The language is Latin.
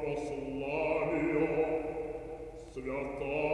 proslario, святая